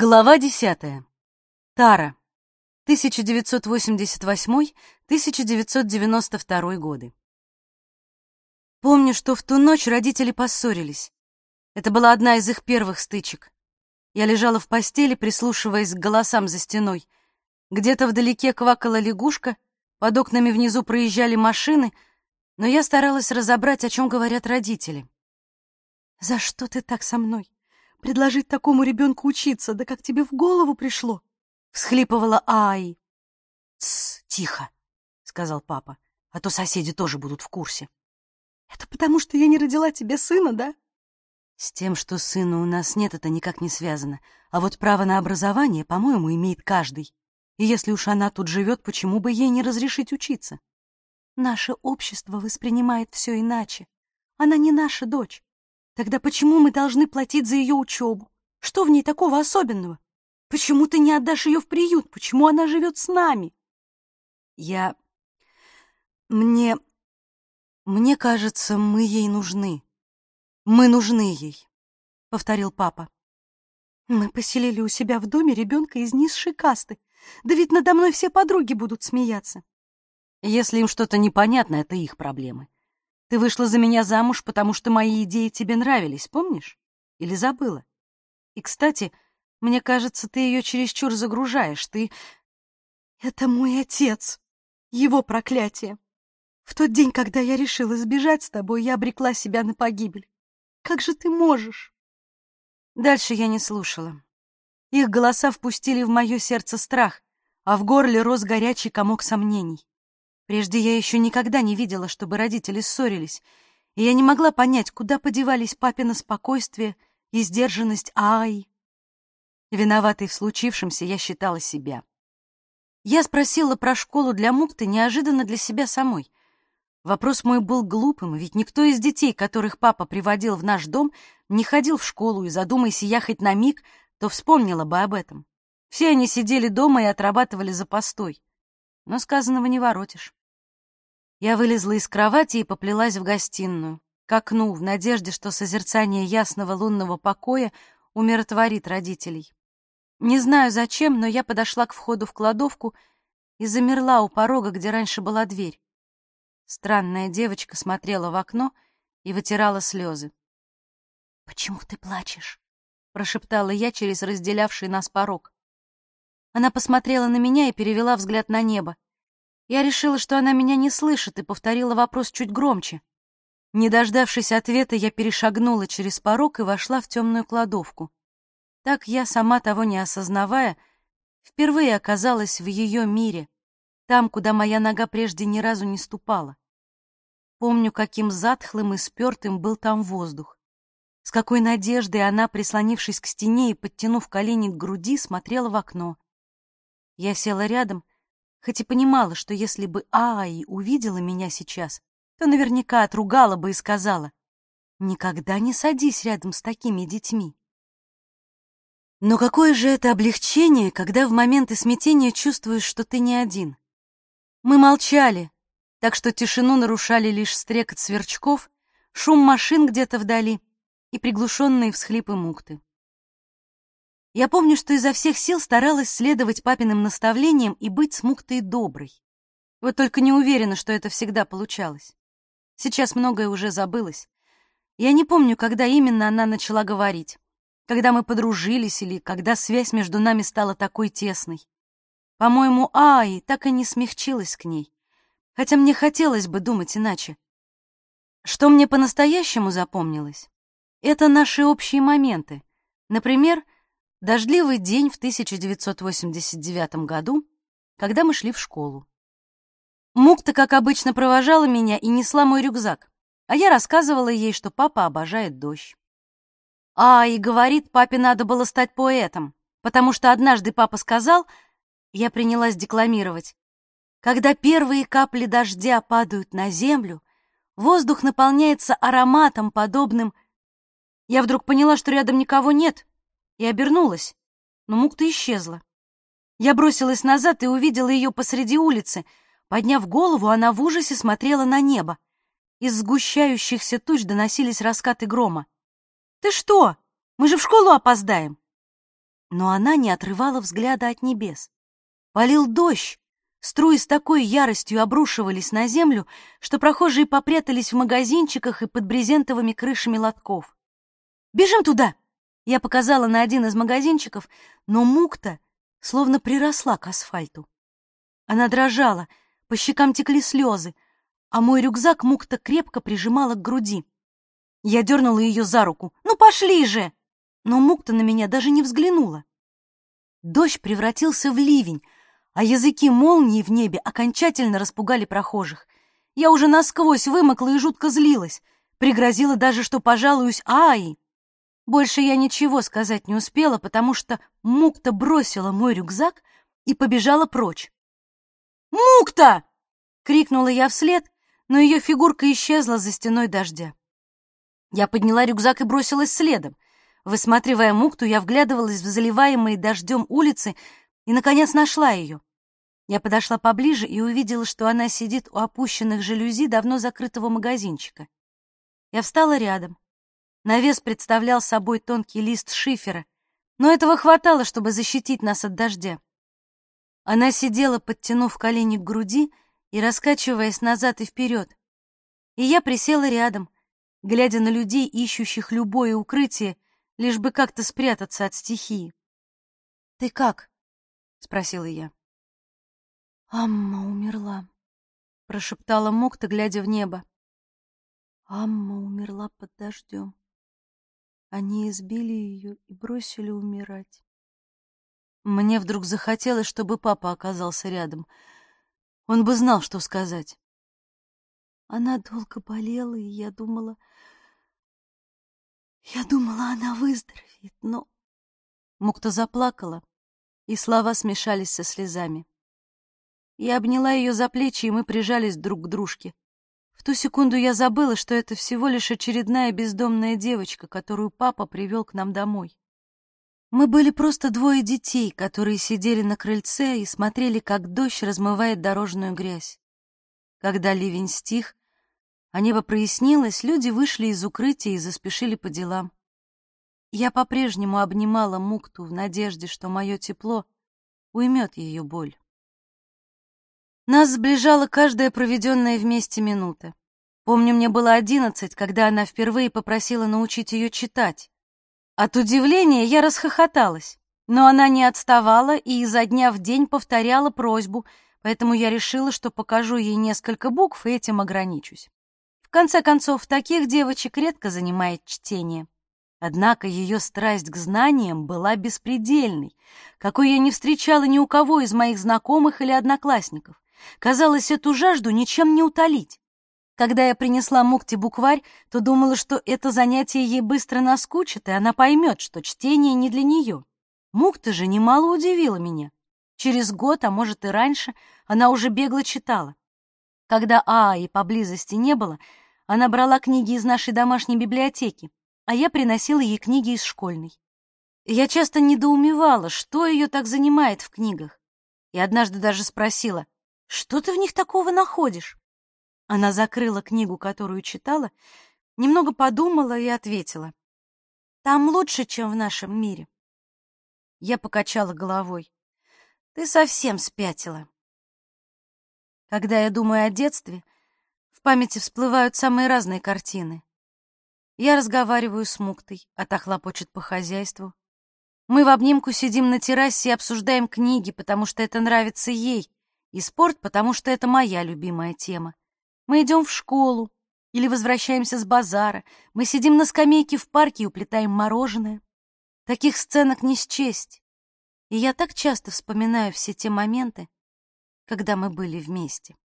Глава десятая. Тара. 1988-1992 годы. Помню, что в ту ночь родители поссорились. Это была одна из их первых стычек. Я лежала в постели, прислушиваясь к голосам за стеной. Где-то вдалеке квакала лягушка, под окнами внизу проезжали машины, но я старалась разобрать, о чем говорят родители. «За что ты так со мной?» Предложить такому ребенку учиться, да как тебе в голову пришло? Всхлипывала Ай. Тсс, тихо, сказал папа, а то соседи тоже будут в курсе. Это потому, что я не родила тебе сына, да? С тем, что сына у нас нет, это никак не связано. А вот право на образование, по-моему, имеет каждый. И если уж она тут живет, почему бы ей не разрешить учиться? Наше общество воспринимает все иначе. Она не наша дочь. Тогда почему мы должны платить за ее учебу? Что в ней такого особенного? Почему ты не отдашь ее в приют? Почему она живет с нами? Я... Мне... Мне кажется, мы ей нужны. Мы нужны ей, — повторил папа. Мы поселили у себя в доме ребенка из низшей касты. Да ведь надо мной все подруги будут смеяться. Если им что-то непонятно, это их проблемы. Ты вышла за меня замуж, потому что мои идеи тебе нравились, помнишь? Или забыла? И, кстати, мне кажется, ты ее чересчур загружаешь. Ты... Это мой отец. Его проклятие. В тот день, когда я решила сбежать с тобой, я обрекла себя на погибель. Как же ты можешь? Дальше я не слушала. Их голоса впустили в мое сердце страх, а в горле рос горячий комок сомнений. Прежде я еще никогда не видела, чтобы родители ссорились, и я не могла понять, куда подевались папина спокойствие и сдержанность Ай. Виноватой в случившемся я считала себя. Я спросила про школу для Мукты неожиданно для себя самой. Вопрос мой был глупым, ведь никто из детей, которых папа приводил в наш дом, не ходил в школу, и задумайся я хоть на миг, то вспомнила бы об этом. Все они сидели дома и отрабатывали за постой. Но сказанного не воротишь. Я вылезла из кровати и поплелась в гостиную, к окну, в надежде, что созерцание ясного лунного покоя умиротворит родителей. Не знаю зачем, но я подошла к входу в кладовку и замерла у порога, где раньше была дверь. Странная девочка смотрела в окно и вытирала слезы. «Почему ты плачешь?» — прошептала я через разделявший нас порог. Она посмотрела на меня и перевела взгляд на небо. Я решила, что она меня не слышит, и повторила вопрос чуть громче. Не дождавшись ответа, я перешагнула через порог и вошла в темную кладовку. Так я, сама того не осознавая, впервые оказалась в ее мире, там, куда моя нога прежде ни разу не ступала. Помню, каким затхлым и спертым был там воздух. С какой надеждой она, прислонившись к стене и подтянув колени к груди, смотрела в окно. Я села рядом хоть и понимала, что если бы Аи увидела меня сейчас, то наверняка отругала бы и сказала, «Никогда не садись рядом с такими детьми». Но какое же это облегчение, когда в моменты смятения чувствуешь, что ты не один. Мы молчали, так что тишину нарушали лишь стрекот сверчков, шум машин где-то вдали и приглушенные всхлипы мукты. Я помню, что изо всех сил старалась следовать папиным наставлениям и быть смуктой доброй. Вот только не уверена, что это всегда получалось. Сейчас многое уже забылось. Я не помню, когда именно она начала говорить. Когда мы подружились или когда связь между нами стала такой тесной. По-моему, Ай так и не смягчилась к ней. Хотя мне хотелось бы думать иначе. Что мне по-настоящему запомнилось? Это наши общие моменты. Например, Дождливый день в 1989 году, когда мы шли в школу. Мукта, как обычно, провожала меня и несла мой рюкзак, а я рассказывала ей, что папа обожает дождь. А, и говорит, папе надо было стать поэтом, потому что однажды папа сказал, я принялась декламировать, когда первые капли дождя падают на землю, воздух наполняется ароматом, подобным... Я вдруг поняла, что рядом никого нет, и обернулась, но мукта исчезла. Я бросилась назад и увидела ее посреди улицы. Подняв голову, она в ужасе смотрела на небо. Из сгущающихся туч доносились раскаты грома. «Ты что? Мы же в школу опоздаем!» Но она не отрывала взгляда от небес. Полил дождь, струи с такой яростью обрушивались на землю, что прохожие попрятались в магазинчиках и под брезентовыми крышами лотков. «Бежим туда!» Я показала на один из магазинчиков, но мукта словно приросла к асфальту. Она дрожала, по щекам текли слезы, а мой рюкзак мукта крепко прижимала к груди. Я дернула ее за руку. «Ну пошли же!» Но мукта на меня даже не взглянула. Дождь превратился в ливень, а языки молнии в небе окончательно распугали прохожих. Я уже насквозь вымокла и жутко злилась. Пригрозила даже, что пожалуюсь Аи. Больше я ничего сказать не успела, потому что Мукта бросила мой рюкзак и побежала прочь. «Мукта!» — крикнула я вслед, но ее фигурка исчезла за стеной дождя. Я подняла рюкзак и бросилась следом. Высматривая Мукту, я вглядывалась в заливаемые дождем улицы и, наконец, нашла ее. Я подошла поближе и увидела, что она сидит у опущенных жалюзи давно закрытого магазинчика. Я встала рядом. Навес представлял собой тонкий лист шифера, но этого хватало, чтобы защитить нас от дождя. Она сидела, подтянув колени к груди и раскачиваясь назад и вперед. И я присела рядом, глядя на людей, ищущих любое укрытие, лишь бы как-то спрятаться от стихии. «Ты как?» — спросила я. «Амма умерла», — прошептала Мокта, глядя в небо. «Амма умерла под дождем. Они избили ее и бросили умирать». Мне вдруг захотелось, чтобы папа оказался рядом. Он бы знал, что сказать. Она долго болела, и я думала... Я думала, она выздоровеет, но... Мукта заплакала, и слова смешались со слезами. Я обняла ее за плечи, и мы прижались друг к дружке. В ту секунду я забыла, что это всего лишь очередная бездомная девочка, которую папа привел к нам домой. Мы были просто двое детей, которые сидели на крыльце и смотрели, как дождь размывает дорожную грязь. Когда ливень стих, а небо прояснилось, люди вышли из укрытия и заспешили по делам. Я по-прежнему обнимала Мукту в надежде, что мое тепло уймет ее боль. Нас сближала каждая проведенная вместе минута. Помню, мне было одиннадцать, когда она впервые попросила научить ее читать. От удивления я расхохоталась, но она не отставала и изо дня в день повторяла просьбу, поэтому я решила, что покажу ей несколько букв и этим ограничусь. В конце концов, таких девочек редко занимает чтение. Однако ее страсть к знаниям была беспредельной, какой я не встречала ни у кого из моих знакомых или одноклассников. Казалось, эту жажду ничем не утолить. Когда я принесла Мукте букварь, то думала, что это занятие ей быстро наскучит, и она поймет, что чтение не для нее. Мукта же немало удивила меня. Через год, а может и раньше, она уже бегло читала. Когда Ааи поблизости не было, она брала книги из нашей домашней библиотеки, а я приносила ей книги из школьной. Я часто недоумевала, что ее так занимает в книгах. И однажды даже спросила, что ты в них такого находишь? Она закрыла книгу, которую читала, немного подумала и ответила. «Там лучше, чем в нашем мире». Я покачала головой. «Ты совсем спятила». Когда я думаю о детстве, в памяти всплывают самые разные картины. Я разговариваю с Муктой, а та хлопочет по хозяйству. Мы в обнимку сидим на террасе и обсуждаем книги, потому что это нравится ей, и спорт, потому что это моя любимая тема. Мы идем в школу или возвращаемся с базара. Мы сидим на скамейке в парке и уплетаем мороженое. Таких сценок не счесть. И я так часто вспоминаю все те моменты, когда мы были вместе.